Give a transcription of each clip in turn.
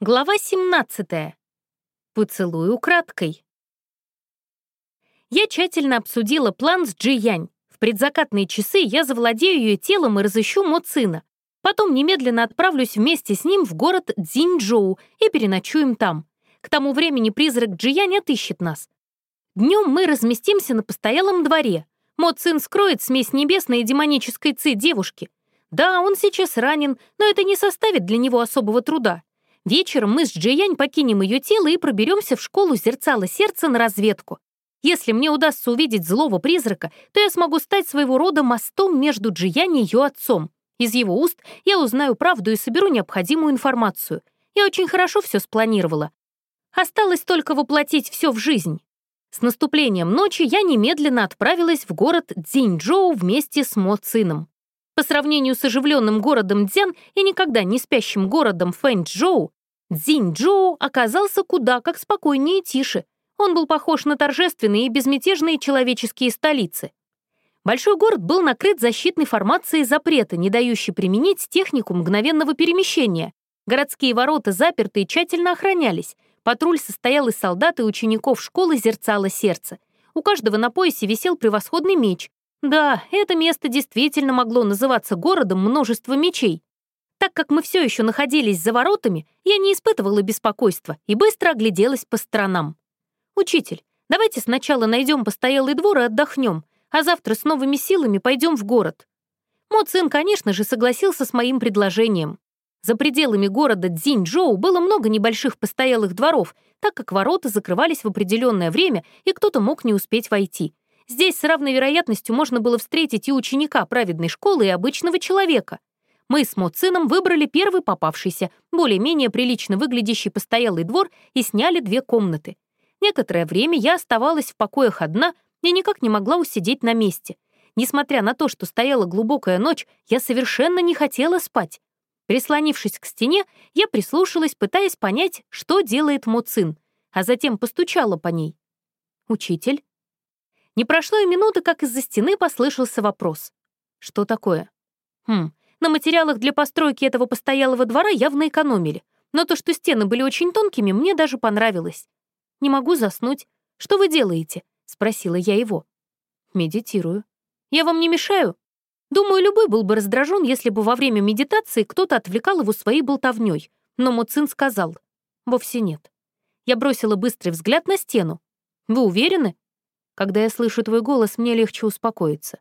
Глава 17. Поцелуй украдкой. Я тщательно обсудила план с Джи Янь. В предзакатные часы я завладею ее телом и разыщу Мо Цина. Потом немедленно отправлюсь вместе с ним в город Цзиньчжоу и переночуем там. К тому времени призрак Джи Янь отыщет нас. Днем мы разместимся на постоялом дворе. Мо Цин скроет смесь небесной и демонической ци девушки. Да, он сейчас ранен, но это не составит для него особого труда. Вечером мы с Джиянь покинем ее тело и проберемся в школу зерцала сердца на разведку. Если мне удастся увидеть злого призрака, то я смогу стать своего рода мостом между Джиянь и ее отцом. Из его уст я узнаю правду и соберу необходимую информацию. Я очень хорошо все спланировала. Осталось только воплотить все в жизнь. С наступлением ночи я немедленно отправилась в город Цзиньчжоу вместе с Мо Цином. По сравнению с оживленным городом Дзян и никогда не спящим городом Фэнчжоу, Цзиньчжоу оказался куда как спокойнее и тише. Он был похож на торжественные и безмятежные человеческие столицы. Большой город был накрыт защитной формацией запрета, не дающей применить технику мгновенного перемещения. Городские ворота заперты и тщательно охранялись. Патруль состоял из солдат и учеников школы «Зерцало сердце». У каждого на поясе висел превосходный меч, да, это место действительно могло называться городом множества мечей. Так как мы все еще находились за воротами, я не испытывала беспокойства и быстро огляделась по сторонам. «Учитель, давайте сначала найдем постоялый двор и отдохнем, а завтра с новыми силами пойдем в город». Мо Цин, конечно же, согласился с моим предложением. За пределами города Цзиньчжоу было много небольших постоялых дворов, так как ворота закрывались в определенное время, и кто-то мог не успеть войти — Здесь с равной вероятностью можно было встретить и ученика праведной школы, и обычного человека. Мы с Моцином выбрали первый попавшийся, более-менее прилично выглядящий постоялый двор и сняли две комнаты. Некоторое время я оставалась в покоях одна и никак не могла усидеть на месте. Несмотря на то, что стояла глубокая ночь, я совершенно не хотела спать. Прислонившись к стене, я прислушалась, пытаясь понять, что делает Моцин, а затем постучала по ней. «Учитель?» Не прошло и минуты, как из-за стены послышался вопрос. Что такое? Хм, на материалах для постройки этого постоялого двора явно экономили. Но то, что стены были очень тонкими, мне даже понравилось. «Не могу заснуть. Что вы делаете?» — спросила я его. «Медитирую». «Я вам не мешаю?» Думаю, любой был бы раздражен, если бы во время медитации кто-то отвлекал его своей болтовней. Но Муцин сказал, «Вовсе нет». Я бросила быстрый взгляд на стену. «Вы уверены?» Когда я слышу твой голос, мне легче успокоиться.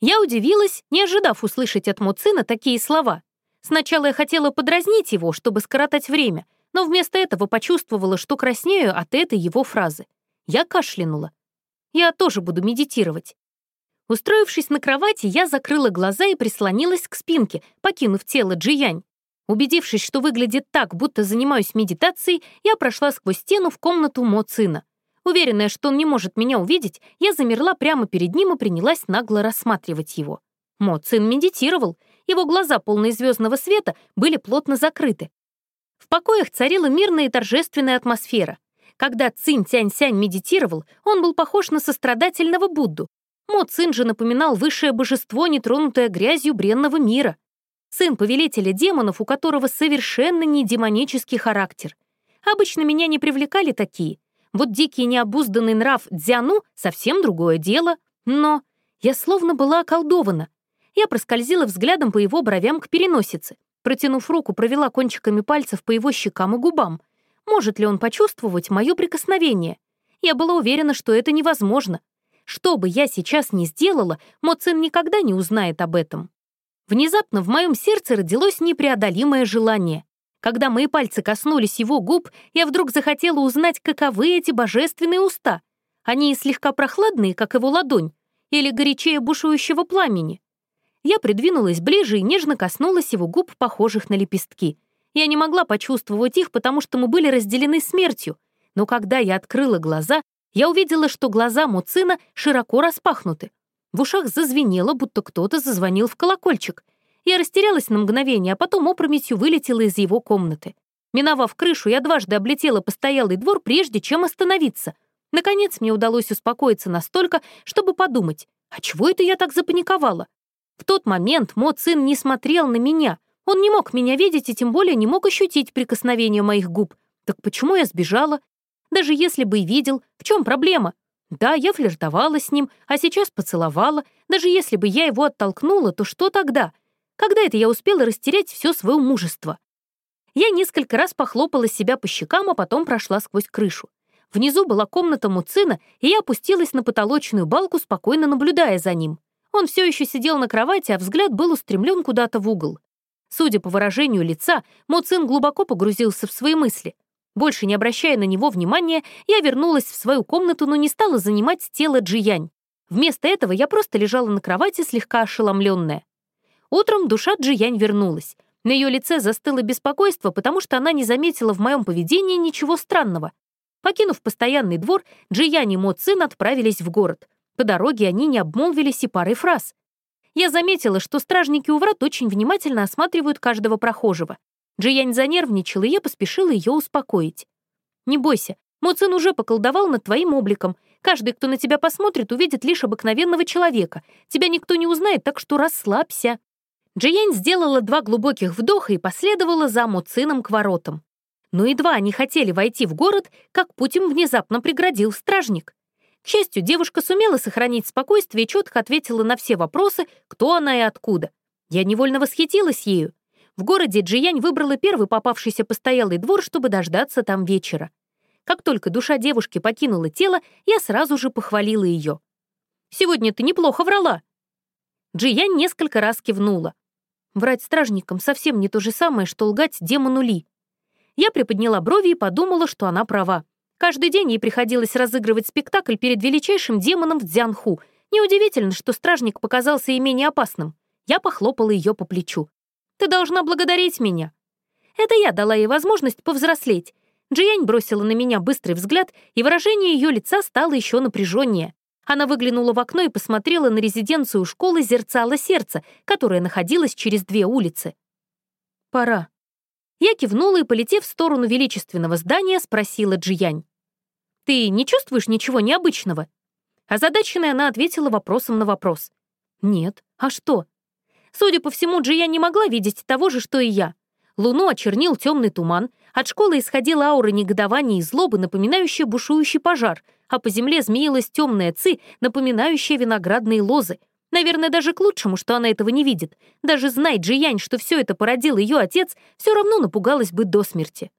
Я удивилась, не ожидав услышать от Муцина такие слова. Сначала я хотела подразнить его, чтобы скоротать время, но вместо этого почувствовала, что краснею от этой его фразы. Я кашлянула. Я тоже буду медитировать. Устроившись на кровати, я закрыла глаза и прислонилась к спинке, покинув тело Джиянь. Убедившись, что выглядит так, будто занимаюсь медитацией, я прошла сквозь стену в комнату Мо Цина. Уверенная, что он не может меня увидеть, я замерла прямо перед ним и принялась нагло рассматривать его. Мо Цин медитировал, его глаза, полные звездного света, были плотно закрыты. В покоях царила мирная и торжественная атмосфера. Когда Цин Тянь-Сянь медитировал, он был похож на сострадательного Будду. Мо Цин же напоминал высшее божество, нетронутое грязью бренного мира. Сын повелителя демонов, у которого совершенно не демонический характер. Обычно меня не привлекали такие — вот дикий необузданный нрав Дзяну — совсем другое дело. Но я словно была околдована. Я проскользила взглядом по его бровям к переносице. Протянув руку, провела кончиками пальцев по его щекам и губам. Может ли он почувствовать мое прикосновение? Я была уверена, что это невозможно. Что бы я сейчас ни сделала, Моцин никогда не узнает об этом. Внезапно в моем сердце родилось непреодолимое желание. Когда мои пальцы коснулись его губ, я вдруг захотела узнать, каковы эти божественные уста. Они слегка прохладные, как его ладонь, или горячее бушующего пламени. Я придвинулась ближе и нежно коснулась его губ, похожих на лепестки. Я не могла почувствовать их, потому что мы были разделены смертью. Но когда я открыла глаза, я увидела, что глаза Муцина широко распахнуты. В ушах зазвенело, будто кто-то зазвонил в колокольчик. Я растерялась на мгновение, а потом опрометью вылетела из его комнаты. Миновав крышу, я дважды облетела постоялый двор, прежде чем остановиться. Наконец мне удалось успокоиться настолько, чтобы подумать, а чего это я так запаниковала? В тот момент мой сын не смотрел на меня, Он не мог меня видеть и тем более не мог ощутить прикосновение моих губ. Так почему я сбежала? Даже если бы и видел, в чем проблема? Да, я флиртовала с ним, а сейчас поцеловала. Даже если бы я его оттолкнула, то что тогда? Когда это я успела растерять все свое мужество? Я несколько раз похлопала себя по щекам, а потом прошла сквозь крышу. Внизу была комната Муцина, и я опустилась на потолочную балку, спокойно наблюдая за ним. Он все еще сидел на кровати, а взгляд был устремлен куда-то в угол. Судя по выражению лица, Муцин глубоко погрузился в свои мысли. Больше не обращая на него внимания, я вернулась в свою комнату, но не стала занимать тело Джиянь. Вместо этого я просто лежала на кровати, слегка ошеломленная. Утром душа Джиянь вернулась. На ее лице застыло беспокойство, потому что она не заметила в моем поведении ничего странного. Покинув постоянный двор, Джиянь и Мо Цин отправились в город. По дороге они не обмолвились и парой фраз. Я заметила, что стражники у врат очень внимательно осматривают каждого прохожего. Джиянь занервничала, и я поспешила ее успокоить. «Не бойся, Моцин уже поколдовал над твоим обликом. Каждый, кто на тебя посмотрит, увидит лишь обыкновенного человека. Тебя никто не узнает, так что расслабься». Джиянь сделала два глубоких вдоха и последовала за Моцином к воротам. Но едва они хотели войти в город, как путь внезапно преградил стражник. К счастью, девушка сумела сохранить спокойствие и четко ответила на все вопросы, кто она и откуда. Я невольно восхитилась ею. В городе Джиянь выбрала первый попавшийся постоялый двор, чтобы дождаться там вечера. Как только душа девушки покинула тело, я сразу же похвалила ее. «Сегодня ты неплохо врала». Джиянь несколько раз кивнула. Врать стражникам совсем не то же самое, что лгать демону Ли. Я приподняла брови и подумала, что она права. Каждый день ей приходилось разыгрывать спектакль перед величайшим демоном в Дзянху. Неудивительно, что стражник показался ей менее опасным. Я похлопала ее по плечу. Ты должна благодарить меня». Это я дала ей возможность повзрослеть. Джиянь бросила на меня быстрый взгляд, и выражение ее лица стало еще напряженнее. Она выглянула в окно и посмотрела на резиденцию школы «Зерцало сердца», которая находилась через две улицы. «Пора». Я кивнула и, полетев в сторону величественного здания, спросила Джиянь. «Ты не чувствуешь ничего необычного?» Озадаченная она ответила вопросом на вопрос. «Нет. А что?» Судя по всему, Джия не могла видеть того же, что и я. Луну очернил темный туман, от школы исходила аура негодования и злобы, напоминающая бушующий пожар, а по земле змеилась темная ци, напоминающая виноградные лозы. Наверное, даже к лучшему, что она этого не видит. Даже знай Джиянь, что все это породил ее отец, все равно напугалась бы до смерти.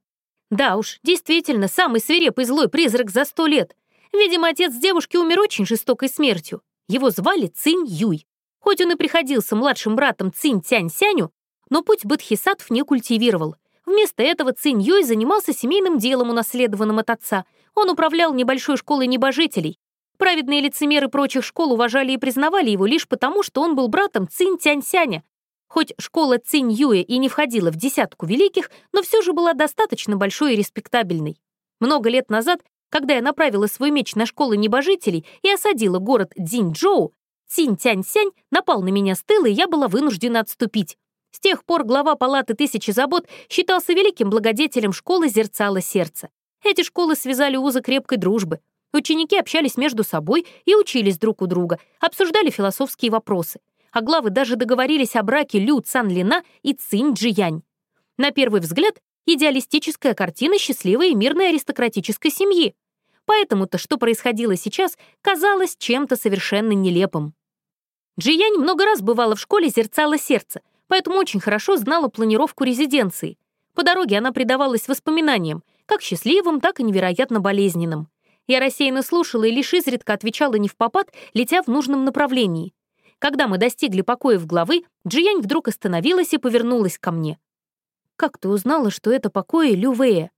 Да уж, действительно, самый свирепый злой призрак за сто лет. Видимо, отец девушки умер очень жестокой смертью. Его звали Цинь Юй. Хоть он и приходился младшим братом Цинь Тянь Сяню, но путь бодхисаттв не культивировал. Вместо этого Цинь Юй занимался семейным делом, унаследованным от отца. Он управлял небольшой школой небожителей. Праведные лицемеры прочих школ уважали и признавали его лишь потому, что он был братом Цинь Тянь Сяня. Хоть школа Цинь Юя и не входила в десятку великих, но все же была достаточно большой и респектабельной. Много лет назад, когда я направила свой меч на школу небожителей и осадила город Цзиньчжоу, Синь-Тянь-Сянь напал на меня с тыла, и я была вынуждена отступить. С тех пор глава палаты тысячи забот считался великим благодетелем школы «Зерцало сердца». Эти школы связали узы крепкой дружбы. Ученики общались между собой и учились друг у друга, обсуждали философские вопросы. А главы даже договорились о браке Лю Цан-Лина и Цинь Джиянь. На первый взгляд, идеалистическая картина счастливой и мирной аристократической семьи. Поэтому-то, что происходило сейчас, казалось чем-то совершенно нелепым. Джиянь много раз бывала в школе «Зерцало сердце», поэтому очень хорошо знала планировку резиденции. По дороге она предавалась воспоминаниям, как счастливым, так и невероятно болезненным. Я рассеянно слушала и лишь изредка отвечала не в попад, летя в нужном направлении. Когда мы достигли покоев главы, Джиянь вдруг остановилась и повернулась ко мне. «Как ты узнала, что это покои Лювея?»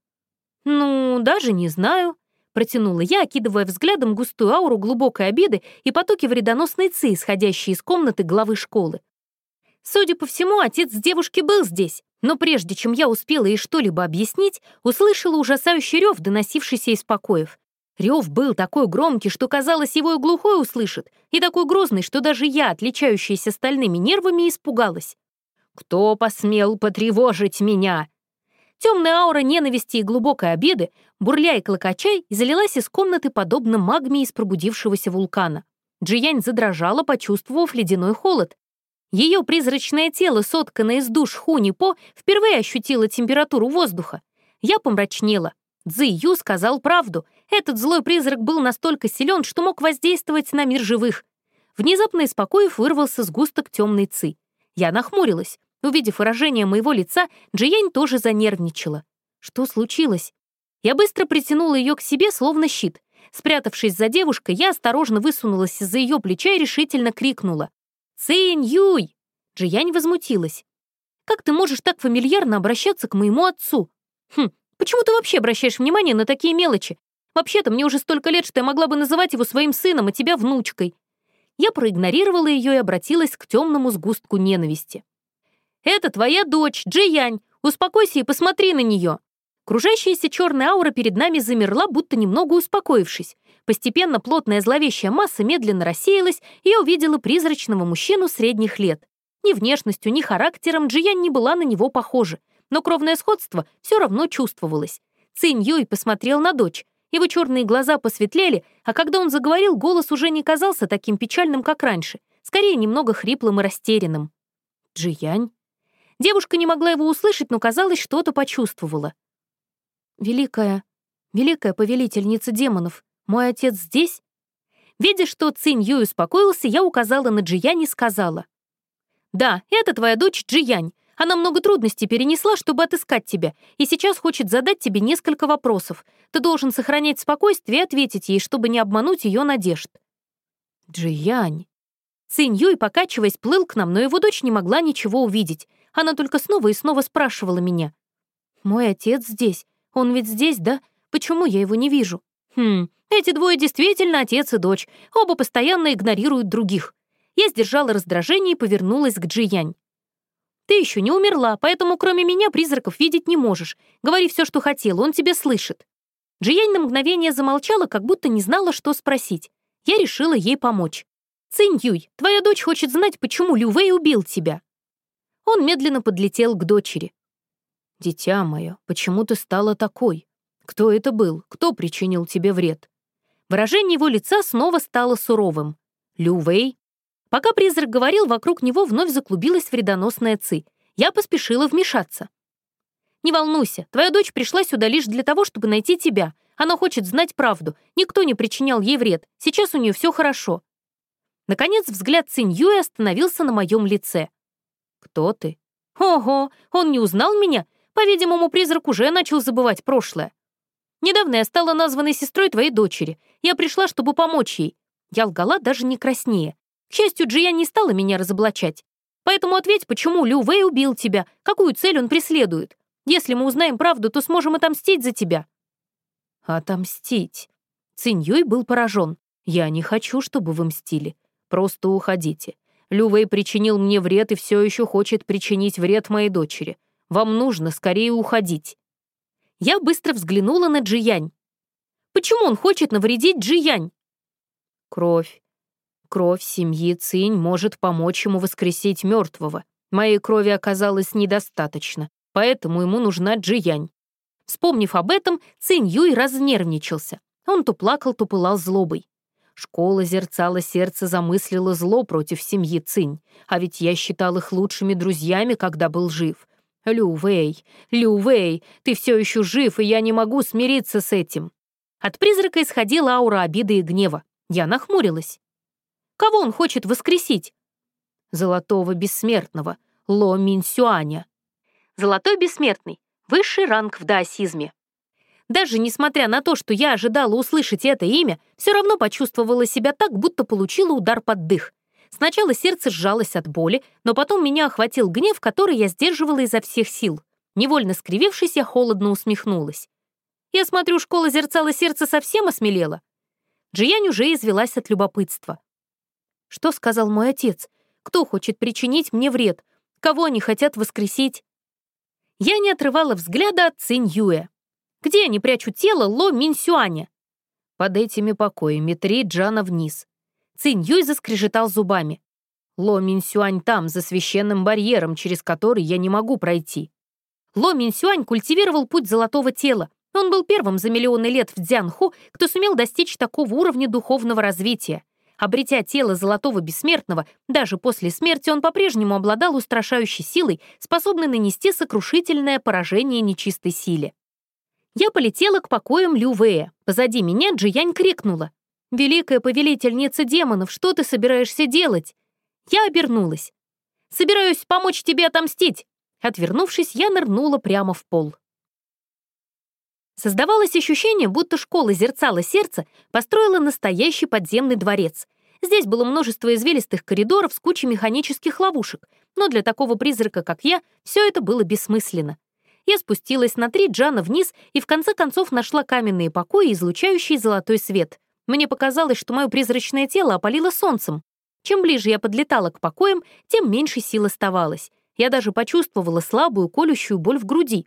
«Ну, даже не знаю», Протянула я, окидывая взглядом густую ауру глубокой обиды и потоки вредоносной ци, исходящие из комнаты главы школы. Судя по всему, отец девушки был здесь, но прежде чем я успела ей что-либо объяснить, услышала ужасающий рев, доносившийся из покоев. Рев был такой громкий, что, казалось, его и глухой услышит, и такой грозный, что даже я, отличающаяся стальными нервами, испугалась. «Кто посмел потревожить меня?» Темная аура ненависти и глубокой обиды, бурля и клокочай, залилась из комнаты подобно магме из пробудившегося вулкана. Джиянь задрожала, почувствовав ледяной холод. Ее призрачное тело, сотканное из душ Хуни-По, впервые ощутило температуру воздуха. Я помрачнела. Цзи Ю сказал правду. Этот злой призрак был настолько силен, что мог воздействовать на мир живых. Внезапно из покоев вырвался сгусток темной ци. Я нахмурилась. Увидев выражение моего лица, Джиянь тоже занервничала. Что случилось? Я быстро притянула ее к себе, словно щит. Спрятавшись за девушкой, я осторожно высунулась из-за ее плеча и решительно крикнула. «Цинь Юй!» Джиянь возмутилась. «Как ты можешь так фамильярно обращаться к моему отцу?» «Хм, почему ты вообще обращаешь внимание на такие мелочи? Вообще-то мне уже столько лет, что я могла бы называть его своим сыном, а тебя внучкой». Я проигнорировала ее и обратилась к темному сгустку ненависти. «Это твоя дочь, Джиянь. Успокойся и посмотри на нее». Кружащаяся черная аура перед нами замерла, будто немного успокоившись. Постепенно плотная зловещая масса медленно рассеялась, и я увидела призрачного мужчину средних лет. Ни внешностью, ни характером Джиян не была на него похожа, но кровное сходство все равно чувствовалось. Цинь Юй посмотрел на дочь. Его черные глаза посветлели, а когда он заговорил, голос уже не казался таким печальным, как раньше, скорее немного хриплым и растерянным. «Джиянь?» Девушка не могла его услышать, но, казалось, что-то почувствовала. «Великая, великая повелительница демонов, мой отец здесь?» Видя, что Цинь Юй успокоился, я указала на Джиянь и сказала. «Да, это твоя дочь Джиянь. Она много трудностей перенесла, чтобы отыскать тебя, и сейчас хочет задать тебе несколько вопросов. Ты должен сохранять спокойствие и ответить ей, чтобы не обмануть ее надежд». «Джиянь». Цинь Юй, покачиваясь, плыл к нам, но его дочь не могла ничего увидеть. Она только снова и снова спрашивала меня. «Мой отец здесь. Он ведь здесь, да? Почему я его не вижу? Хм, эти двое действительно отец и дочь. Оба постоянно игнорируют других. Я сдержала раздражение и повернулась к Джиянь. «Ты еще не умерла, поэтому кроме меня призраков видеть не можешь. Говори все, что хотела, он тебя слышит». Джиянь на мгновение замолчала, как будто не знала, что спросить. Я решила ей помочь. «Цинь Юй, твоя дочь хочет знать, почему Лю Вэй убил тебя». Он медленно подлетел к дочери. «Дитя мое, почему ты стала такой? Кто это был? Кто причинил тебе вред?» Выражение его лица снова стало суровым. «Лю Вэй?» Пока призрак говорил, вокруг него вновь заклубилась вредоносная ци. Я поспешила вмешаться. «Не волнуйся, твоя дочь пришла сюда лишь для того, чтобы найти тебя. Она хочет знать правду. Никто не причинял ей вред. Сейчас у нее все хорошо». Наконец взгляд Цинь Юэ остановился на моем лице. «Кто ты?» «Ого, он не узнал меня? По-видимому, призрак уже начал забывать прошлое. Недавно я стала названной сестрой твоей дочери. Я пришла, чтобы помочь ей. Я лгала даже не краснее. К счастью, Джия не стала меня разоблачать. Поэтому ответь, почему Лю Вэй убил тебя, какую цель он преследует. Если мы узнаем правду, то сможем отомстить за тебя». «Отомстить?» Цинь был поражен. «Я не хочу, чтобы вы мстили. Просто уходите. Лю Вэй причинил мне вред и все еще хочет причинить вред моей дочери. Вам нужно скорее уходить». Я быстро взглянула на Джиянь. Почему он хочет навредить Джиянь? Кровь. Кровь семьи Цинь может помочь ему воскресить мертвого. Моей крови оказалось недостаточно, поэтому ему нужна Джиянь. Вспомнив об этом, Цинь Юй разнервничался. Он то плакал, то пылал злобой. Школа зерцала сердце замыслила зло против семьи Цинь, а ведь я считал их лучшими друзьями, когда был жив. Лю Вэй, Лю Вэй, ты все еще жив, и я не могу смириться с этим. От призрака исходила аура обиды и гнева. Я нахмурилась. Кого он хочет воскресить? Золотого бессмертного, Ло Минсюаня. Золотой бессмертный, высший ранг в даосизме. Даже несмотря на то, что я ожидала услышать это имя, все равно почувствовала себя так, будто получила удар под дых. Сначала сердце сжалось от боли, но потом меня охватил гнев, который я сдерживала изо всех сил. Невольно скривившись, я холодно усмехнулась. Я смотрю, школа зерцала сердце совсем осмелела. Джиянь уже извелась от любопытства. Что сказал мой отец? Кто хочет причинить мне вред? Кого они хотят воскресить? Я не отрывала взгляда от Цинь Юэ. Где они прячут тело Ло Минсюаня? Под этими покоями три Джана вниз. Цинь Юй заскрежетал зубами. Ло Минсюань там, за священным барьером, через который я не могу пройти. Ло Минсюань культивировал путь золотого тела. Он был первым за миллионы лет в Дзянху, кто сумел достичь такого уровня духовного развития. Обретя тело золотого бессмертного, даже после смерти он по-прежнему обладал устрашающей силой, способной нанести сокрушительное поражение нечистой силе. Я полетела к покоям Лю Вэя. Позади меня Джиянь крикнула. «Великая повелительница демонов, что ты собираешься делать?» Я обернулась. «Собираюсь помочь тебе отомстить!» Отвернувшись, я нырнула прямо в пол. Создавалось ощущение, будто школа зерцала сердца построила настоящий подземный дворец. Здесь было множество извилистых коридоров с кучей механических ловушек, но для такого призрака, как я, все это было бессмысленно. Я спустилась на три джана вниз и в конце концов нашла каменные покои, излучающие золотой свет. Мне показалось, что мое призрачное тело опалило солнцем. Чем ближе я подлетала к покоям, тем меньше сил оставалось. Я даже почувствовала слабую колющую боль в груди.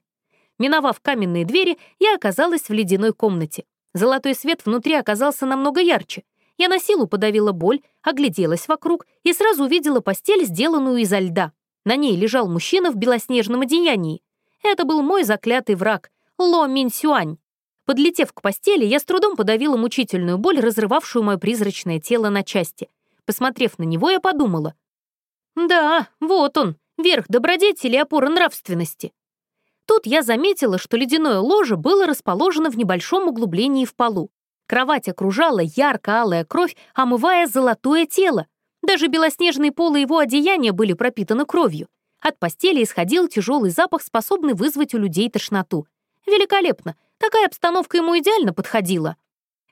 Миновав каменные двери, я оказалась в ледяной комнате. Золотой свет внутри оказался намного ярче. Я на силу подавила боль, огляделась вокруг и сразу увидела постель, сделанную изо льда. На ней лежал мужчина в белоснежном одеянии. Это был мой заклятый враг, Ло Минсюань. Подлетев к постели, я с трудом подавила мучительную боль, разрывавшую мое призрачное тело на части. Посмотрев на него, я подумала. «Да, вот он, верх добродетели и опора нравственности». Тут я заметила, что ледяное ложе было расположено в небольшом углублении в полу. Кровать окружала ярко-алая кровь, омывая золотое тело. Даже белоснежные полы его одеяния были пропитаны кровью. От постели исходил тяжелый запах, способный вызвать у людей тошноту. Великолепно! Такая обстановка ему идеально подходила.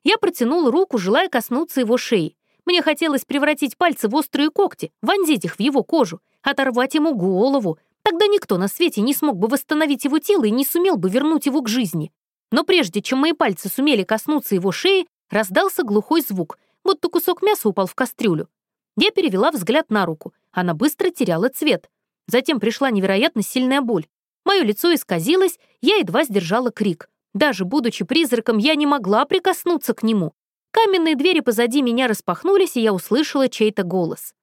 Я протянула руку, желая коснуться его шеи. Мне хотелось превратить пальцы в острые когти, вонзить их в его кожу, оторвать ему голову, Тогда никто на свете не смог бы восстановить его тело и не сумел бы вернуть его к жизни. Но прежде чем мои пальцы сумели коснуться его шеи, раздался глухой звук, будто кусок мяса упал в кастрюлю. Я перевела взгляд на руку. Она быстро теряла цвет. Затем пришла невероятно сильная боль. Мое лицо исказилось, я едва сдержала крик. Даже будучи призраком, я не могла прикоснуться к нему. Каменные двери позади меня распахнулись, и я услышала чей-то голос.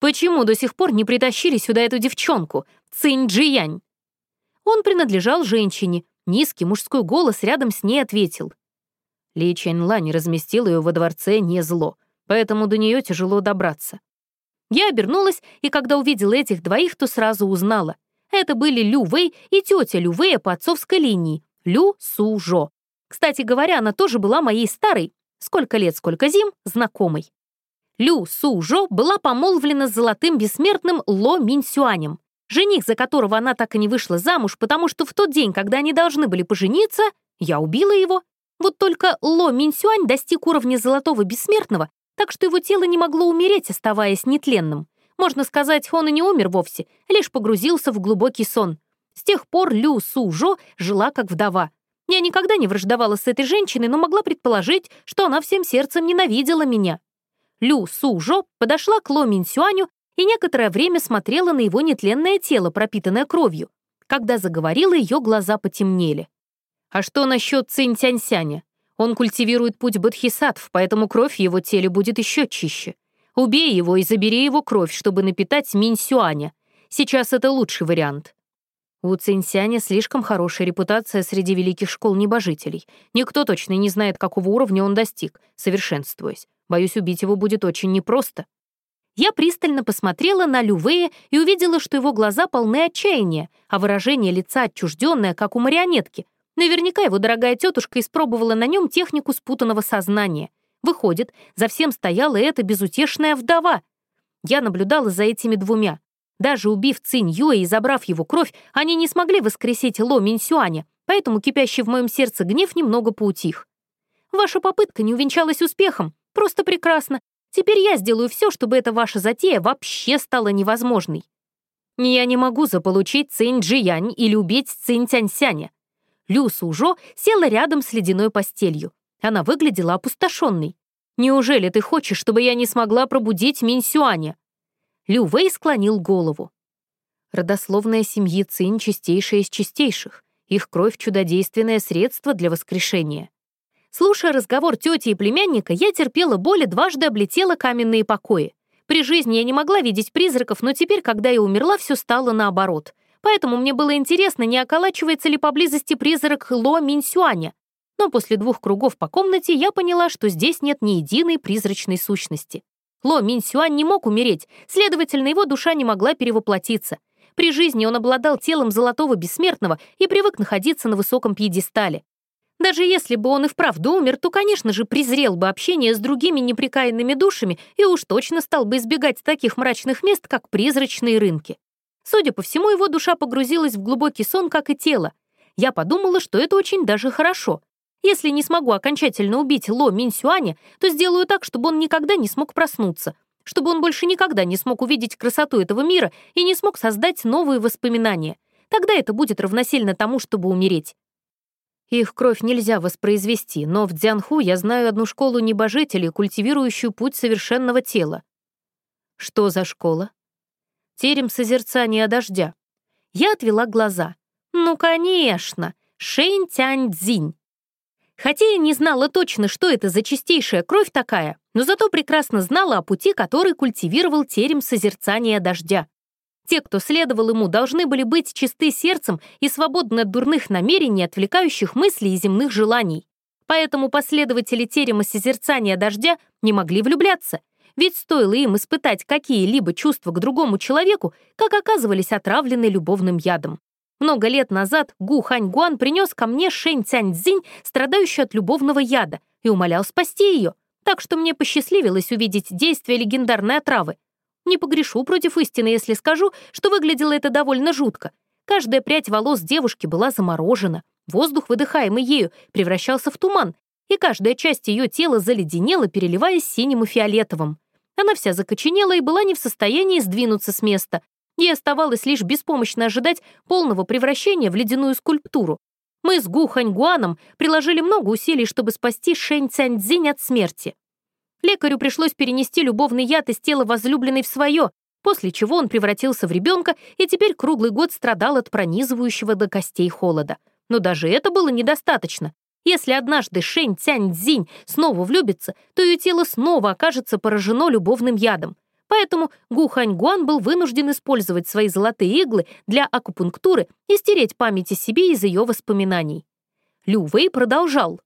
Почему до сих пор не притащили сюда эту девчонку, Цинь Джиянь?» Он принадлежал женщине. Низкий мужской голос рядом с ней ответил. Ли Чэнь Лань разместил ее во дворце не зло, поэтому до нее тяжело добраться. Я обернулась, и когда увидела этих двоих, то сразу узнала. Это были Лю Вэй и тетя Лю Вэя по отцовской линии, Лю Су Жо. Кстати говоря, она тоже была моей старой, сколько лет, сколько зим, знакомой. Лю Су Жо была помолвлена с золотым бессмертным Ло Минсюанем. Жених, за которого она так и не вышла замуж, потому что в тот день, когда они должны были пожениться, я убила его. Вот только Ло Минсюань достиг уровня золотого бессмертного, так что его тело не могло умереть, оставаясь нетленным. Можно сказать, он и не умер вовсе, лишь погрузился в глубокий сон. С тех пор Лю Су Жо жила как вдова. Я никогда не враждовала с этой женщиной, но могла предположить, что она всем сердцем ненавидела меня. Лю Су Жо подошла к Ло Минсюаню и некоторое время смотрела на его нетленное тело, пропитанное кровью. Когда заговорила, ее глаза потемнели. «А что насчет Цинь Тяньсяня? Он культивирует путь бодхисаттв, поэтому кровь в его теле будет еще чище. Убей его и забери его кровь, чтобы напитать Минь Сюаня. Сейчас это лучший вариант». У Цинсяня слишком хорошая репутация среди великих школ небожителей. Никто точно не знает, какого уровня он достиг, совершенствуясь. Боюсь, убить его будет очень непросто. Я пристально посмотрела на Лювея и увидела, что его глаза полны отчаяния, а выражение лица отчужденное, как у марионетки. Наверняка его дорогая тетушка испробовала на нем технику спутанного сознания. Выходит, за всем стояла эта безутешная вдова. Я наблюдала за этими двумя. Даже убив Цинь Юэ и забрав его кровь, они не смогли воскресить Ло Минсюаня, поэтому кипящий в моем сердце гнев немного поутих. Ваша попытка не увенчалась успехом, Просто прекрасно. Теперь я сделаю все, чтобы эта ваша затея вообще стала невозможной. Я не могу заполучить Цинь Джиянь или убить Цинь Тяньсяня. Лю Сужо села рядом с ледяной постелью. Она выглядела опустошенной. «Неужели ты хочешь, чтобы я не смогла пробудить Минь Сюаня?» Лю Вэй склонил голову. Родословная семьи Цинь чистейшая из чистейших. Их кровь — чудодейственное средство для воскрешения. Слушая разговор тети и племянника, я терпела боль и дважды облетела каменные покои. При жизни я не могла видеть призраков, но теперь, когда я умерла, все стало наоборот. Поэтому мне было интересно, не околачивается ли поблизости призрак Ло Минсюаня. Но после двух кругов по комнате я поняла, что здесь нет ни единой призрачной сущности. Ло Минсюань не мог умереть, следовательно, его душа не могла перевоплотиться. При жизни он обладал телом золотого бессмертного и привык находиться на высоком пьедестале. Даже если бы он и вправду умер, то, конечно же, презрел бы общение с другими неприкаянными душами и уж точно стал бы избегать таких мрачных мест, как призрачные рынки. Судя по всему, его душа погрузилась в глубокий сон, как и тело. Я подумала, что это очень даже хорошо. Если не смогу окончательно убить Ло Минсюаня, то сделаю так, чтобы он никогда не смог проснуться, чтобы он больше никогда не смог увидеть красоту этого мира и не смог создать новые воспоминания. Тогда это будет равносильно тому, чтобы умереть. Их кровь нельзя воспроизвести, но в Дзянху я знаю одну школу небожителей, культивирующую путь совершенного тела. Что за школа? Терем созерцания дождя. Я отвела глаза. Ну, конечно, Шэнь Тянь Цзинь. Хотя я не знала точно, что это за чистейшая кровь такая, но зато прекрасно знала о пути, который культивировал терем созерцания дождя. Те, кто следовал ему, должны были быть чисты сердцем и свободны от дурных намерений, отвлекающих мыслей и земных желаний. Поэтому последователи терема созерцания дождя не могли влюбляться, ведь стоило им испытать какие-либо чувства к другому человеку, как оказывались отравлены любовным ядом. Много лет назад Гу Хань Гуан принес ко мне Шэнь Цянь Цзинь, страдающую от любовного яда, и умолял спасти ее, так что мне посчастливилось увидеть действие легендарной отравы. Не погрешу против истины, если скажу, что выглядело это довольно жутко. Каждая прядь волос девушки была заморожена, воздух, выдыхаемый ею, превращался в туман, и каждая часть ее тела заледенела, переливаясь синим и фиолетовым. Она вся закоченела и была не в состоянии сдвинуться с места, Ей оставалось лишь беспомощно ожидать полного превращения в ледяную скульптуру. Мы с Гу Ханьгуаном приложили много усилий, чтобы спасти Шэнь Цяньцзинь от смерти. Лекарю пришлось перенести любовный яд из тела возлюбленной в свое, после чего он превратился в ребенка и теперь круглый год страдал от пронизывающего до костей холода. Но даже это было недостаточно. Если однажды Шэнь Цянь снова влюбится, то ее тело снова окажется поражено любовным ядом. Поэтому Гу Ханьгуан был вынужден использовать свои золотые иглы для акупунктуры и стереть память о себе из ее воспоминаний. Лю Вэй продолжал.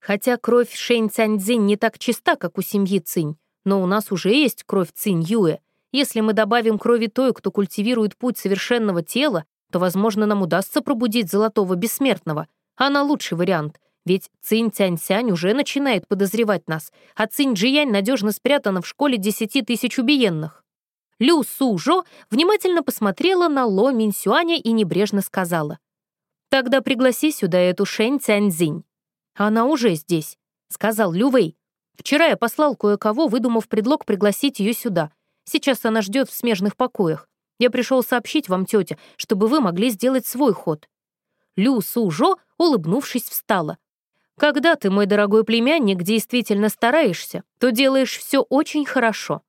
Хотя кровь Шэнь Цяньцзинь не так чиста, как у семьи Цинь, но у нас уже есть кровь Цинь Юэ. Если мы добавим крови той, кто культивирует путь совершенного тела, то, возможно, нам удастся пробудить золотого бессмертного. Она лучший вариант — ведь Цинь Цянь-Сянь уже начинает подозревать нас, а Цинь Джиянь надежно спрятана в школе десяти тысяч убиенных. Лю Су Жо внимательно посмотрела на Ло Минсюаня и небрежно сказала. «Тогда пригласи сюда эту Шэнь Цянь-Зинь». «Она уже здесь», — сказал Лю Вэй. «Вчера я послал кое-кого, выдумав предлог пригласить ее сюда. Сейчас она ждет в смежных покоях. Я пришел сообщить вам, тетя, чтобы вы могли сделать свой ход». Лю Су Жо, улыбнувшись, встала. Когда ты, мой дорогой племянник, действительно стараешься, то делаешь все очень хорошо.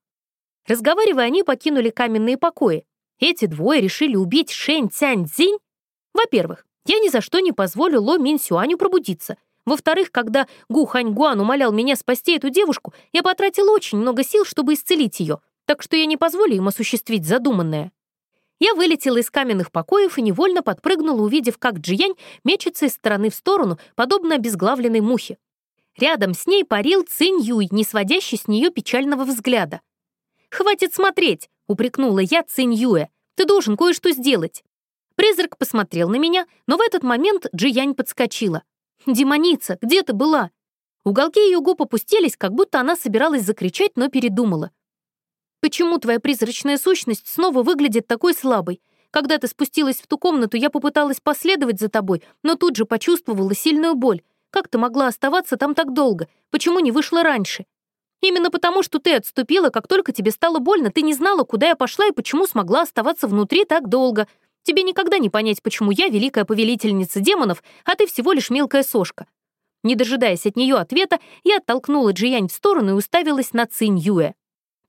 Разговаривая, они покинули каменные покои. Эти двое решили убить Шэнь Цянь Цзинь. Во-первых, я ни за что не позволю Ло Мин Сюаню пробудиться. Во-вторых, когда Гу Хань Гуан умолял меня спасти эту девушку, я потратил очень много сил, чтобы исцелить ее, так что я не позволю им осуществить задуманное. Я вылетела из каменных покоев и невольно подпрыгнула, увидев, как Джиянь мечется из стороны в сторону, подобно обезглавленной мухе. Рядом с ней парил Цинь Юй, не сводящий с нее печального взгляда. «Хватит смотреть!» — упрекнула я Цинь Юя. «Ты должен кое-что сделать». Призрак посмотрел на меня, но в этот момент Джиянь подскочила. «Демоница, где ты была?» Уголки ее губ опустились, как будто она собиралась закричать, но передумала. Почему твоя призрачная сущность снова выглядит такой слабой? Когда ты спустилась в ту комнату, я попыталась последовать за тобой, но тут же почувствовала сильную боль. Как ты могла оставаться там так долго? Почему не вышла раньше? Именно потому, что ты отступила, как только тебе стало больно, ты не знала, куда я пошла и почему смогла оставаться внутри так долго. Тебе никогда не понять, почему я великая повелительница демонов, а ты всего лишь мелкая сошка. Не дожидаясь от нее ответа, я оттолкнула Джиянь в сторону и уставилась на Цинь Юэ.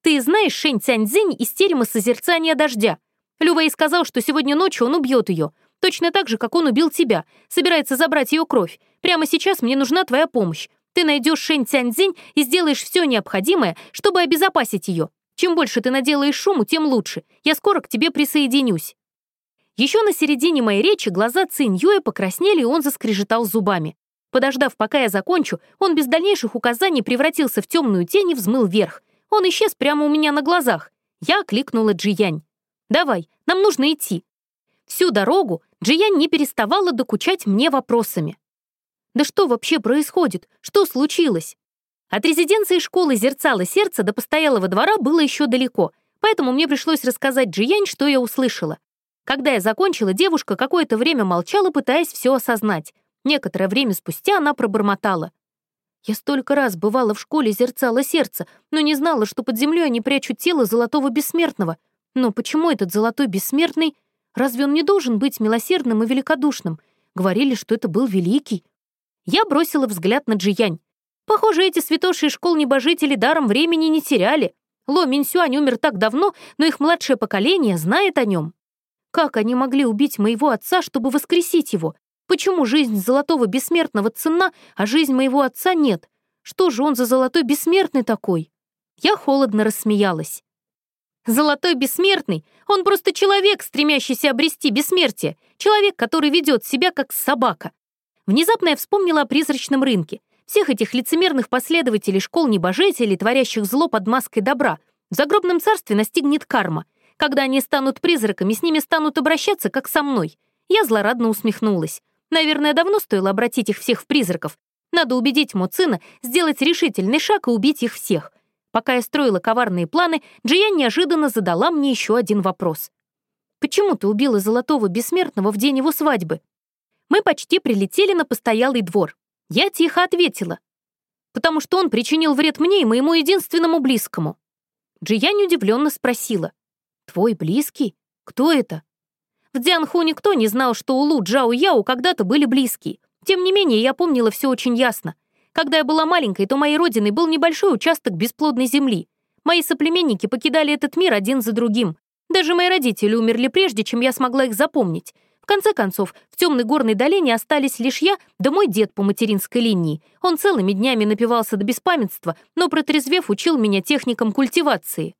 Ты знаешь Шэнь Цяньцзинь из терема созерцания дождя? Лювей сказал, что сегодня ночью он убьет ее. Точно так же, как он убил тебя. Собирается забрать ее кровь. Прямо сейчас мне нужна твоя помощь. Ты найдешь Шэнь Цяньцзинь и сделаешь все необходимое, чтобы обезопасить ее. Чем больше ты наделаешь шуму, тем лучше. Я скоро к тебе присоединюсь». Еще на середине моей речи глаза Цинь Юэ покраснели, и он заскрежетал зубами. Подождав, пока я закончу, он без дальнейших указаний превратился в темную тень и взмыл вверх. Он исчез прямо у меня на глазах. Я окликнула Джиянь. «Давай, нам нужно идти». Всю дорогу Джиянь не переставала докучать мне вопросами. «Да что вообще происходит? Что случилось?» От резиденции школы «Зерцало сердца» до постоялого двора было еще далеко, поэтому мне пришлось рассказать Джиянь, что я услышала. Когда я закончила, девушка какое-то время молчала, пытаясь все осознать. Некоторое время спустя она пробормотала. «Я столько раз бывала в школе «Зерцало сердца», но не знала, что под землей они прячут тело золотого бессмертного. Но почему этот золотой бессмертный? Разве он не должен быть милосердным и великодушным? Говорили, что это был великий». Я бросила взгляд на Джиянь. Похоже, эти святоши школ небожители даром времени не теряли. Ло Минсюань умер так давно, но их младшее поколение знает о нем. Как они могли убить моего отца, чтобы воскресить его? Почему жизнь золотого бессмертного ценна, а жизнь моего отца нет? Что же он за золотой бессмертный такой? Я холодно рассмеялась. Золотой бессмертный? Он просто человек, стремящийся обрести бессмертие. Человек, который ведет себя как собака. Внезапно я вспомнила о призрачном рынке. Всех этих лицемерных последователей школ небожителей, творящих зло под маской добра, в загробном царстве настигнет карма. Когда они станут призраками, с ними станут обращаться, как со мной. Я злорадно усмехнулась. Наверное, давно стоило обратить их всех в призраков. Надо убедить Моцина сделать решительный шаг и убить их всех. Пока я строила коварные планы, Джия неожиданно задала мне еще один вопрос. «Почему ты убила Золотого Бессмертного в день его свадьбы?» Мы почти прилетели на постоялый двор. Я тихо ответила. «Потому что он причинил вред мне и моему единственному близкому». Джиянь удивленно спросила. «Твой близкий? Кто это?» В Дзянху никто не знал, что у Лу Джао Яо когда-то были близкие. Тем не менее, я помнила все очень ясно. Когда я была маленькой, то моей родиной был небольшой участок бесплодной земли. Мои соплеменники покидали этот мир один за другим. Даже мои родители умерли прежде, чем я смогла их запомнить. В конце концов, в темной горной долине остались лишь я да мой дед по материнской линии. Он целыми днями напивался до беспамятства, но, протрезвев, учил меня техникам культивации.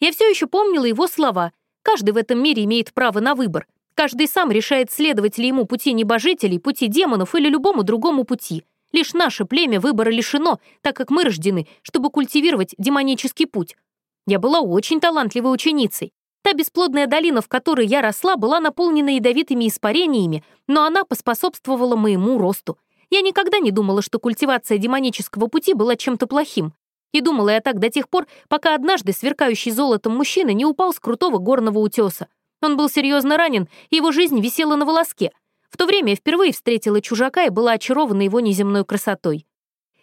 Я все еще помнила его слова. Каждый в этом мире имеет право на выбор. Каждый сам решает, следовать ли ему пути небожителей, пути демонов или любому другому пути. Лишь наше племя выбора лишено, так как мы рождены, чтобы культивировать демонический путь. Я была очень талантливой ученицей. Та бесплодная долина, в которой я росла, была наполнена ядовитыми испарениями, но она поспособствовала моему росту. Я никогда не думала, что культивация демонического пути была чем-то плохим. И думала я так до тех пор, пока однажды сверкающий золотом мужчина не упал с крутого горного утеса. Он был серьезно ранен, и его жизнь висела на волоске. В то время я впервые встретила чужака и была очарована его неземной красотой.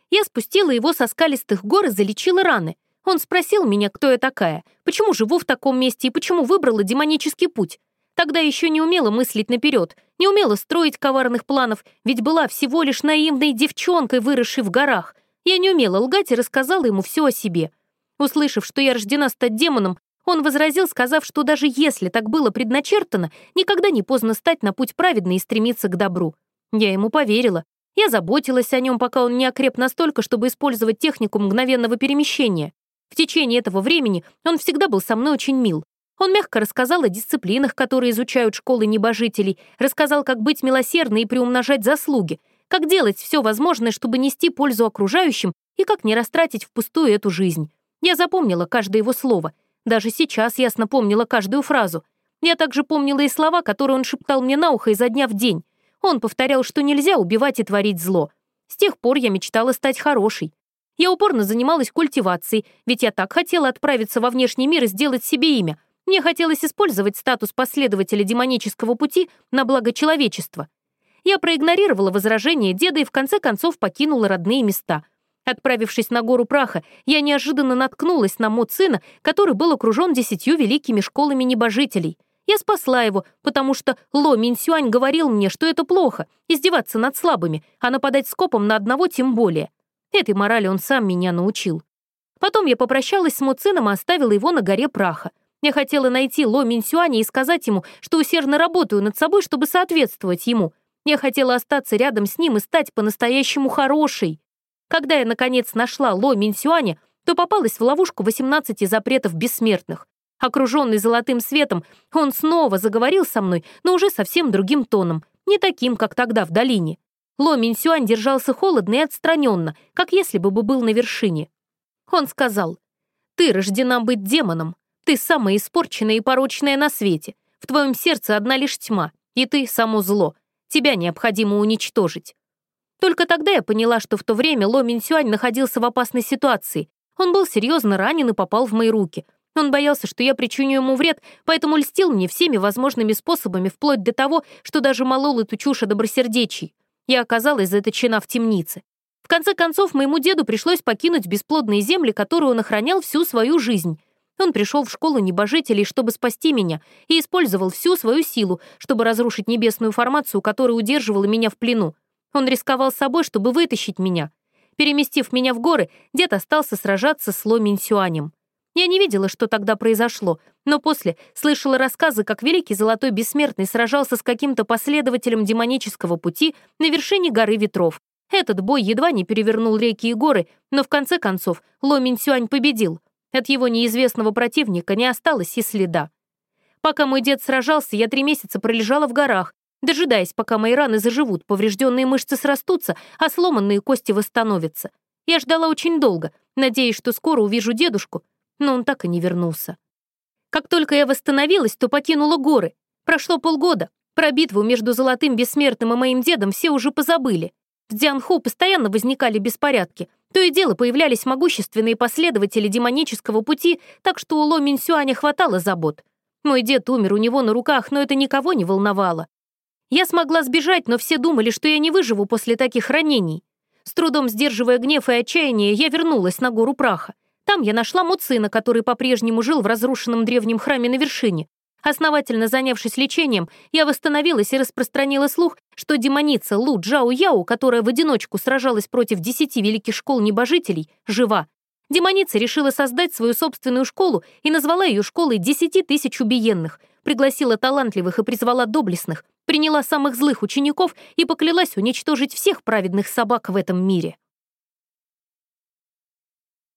Я спустила его со скалистых гор и залечила раны — он спросил меня, кто я такая, почему живу в таком месте и почему выбрала демонический путь. Тогда еще не умела мыслить наперед, не умела строить коварных планов, ведь была всего лишь наивной девчонкой, выросшей в горах. Я не умела лгать и рассказала ему все о себе. Услышав, что я рождена стать демоном, он возразил, сказав, что даже если так было предначертано, никогда не поздно стать на путь праведный и стремиться к добру. Я ему поверила. Я заботилась о нем, пока он не окреп настолько, чтобы использовать технику мгновенного перемещения. В течение этого времени он всегда был со мной очень мил. Он мягко рассказал о дисциплинах, которые изучают школы небожителей, рассказал, как быть милосердной и приумножать заслуги, как делать все возможное, чтобы нести пользу окружающим и как не растратить впустую эту жизнь. Я запомнила каждое его слово. Даже сейчас ясно помнила каждую фразу. Я также помнила и слова, которые он шептал мне на ухо изо дня в день. Он повторял, что нельзя убивать и творить зло. С тех пор я мечтала стать хорошей. Я упорно занималась культивацией, ведь я так хотела отправиться во внешний мир и сделать себе имя. Мне хотелось использовать статус последователя демонического пути на благо человечества. Я проигнорировала возражения деда и в конце концов покинула родные места. Отправившись на гору праха, я неожиданно наткнулась на мод сына, который был окружен десятью великими школами небожителей. Я спасла его, потому что Ло Минсюань говорил мне, что это плохо, издеваться над слабыми, а нападать скопом на одного тем более. Этой морали он сам меня научил. Потом я попрощалась с Муцином и оставила его на горе праха. Я хотела найти Ло Минсюаня и сказать ему, что усердно работаю над собой, чтобы соответствовать ему. Я хотела остаться рядом с ним и стать по-настоящему хорошей. Когда я, наконец, нашла Ло Минсюаня, то попалась в ловушку 18 запретов бессмертных. Окруженный золотым светом, он снова заговорил со мной, но уже совсем другим тоном, не таким, как тогда в долине. Ло Минсюань держался холодно и отстраненно, как если бы был на вершине. Он сказал, «Ты рождена быть демоном. Ты самая испорченная и порочная на свете. В твоем сердце одна лишь тьма, и ты — само зло. Тебя необходимо уничтожить». Только тогда я поняла, что в то время Ло Минсюань находился в опасной ситуации. Он был серьезно ранен и попал в мои руки. Он боялся, что я причиню ему вред, поэтому льстил мне всеми возможными способами, вплоть до того, что даже молол эту чушь о. Я оказалась заточена в темнице. В конце концов, моему деду пришлось покинуть бесплодные земли, которые он охранял всю свою жизнь. Он пришел в школу небожителей, чтобы спасти меня, и использовал всю свою силу, чтобы разрушить небесную формацию, которая удерживала меня в плену. Он рисковал собой, чтобы вытащить меня. Переместив меня в горы, дед остался сражаться с Ло Минсюанем. Я не видела, что тогда произошло, но после слышала рассказы, как Великий Золотой Бессмертный сражался с каким-то последователем демонического пути на вершине горы ветров. Этот бой едва не перевернул реки и горы, но в конце концов Ло Минсюань победил. От его неизвестного противника не осталось и следа. Пока мой дед сражался, я три месяца пролежала в горах, дожидаясь, пока мои раны заживут, поврежденные мышцы срастутся, а сломанные кости восстановятся. Я ждала очень долго, надеясь, что скоро увижу дедушку, но он так и не вернулся. Как только я восстановилась, то покинула горы. Прошло полгода. Про битву между Золотым Бессмертным и моим дедом все уже позабыли. В Дзянху постоянно возникали беспорядки. То и дело появлялись могущественные последователи демонического пути, так что у Ло Минсюаня хватало забот. Мой дед умер у него на руках, но это никого не волновало. Я смогла сбежать, но все думали, что я не выживу после таких ранений. С трудом сдерживая гнев и отчаяние, я вернулась на гору праха. Там я нашла Муцина, который по-прежнему жил в разрушенном древнем храме на вершине. Основательно занявшись лечением, я восстановилась и распространила слух, что демоница Лу Джао Яо, которая в одиночку сражалась против десяти великих школ небожителей, жива. Демоница решила создать свою собственную школу и назвала ее школой десяти тысяч убиенных, пригласила талантливых и призвала доблестных, приняла самых злых учеников и поклялась уничтожить всех праведных собак в этом мире.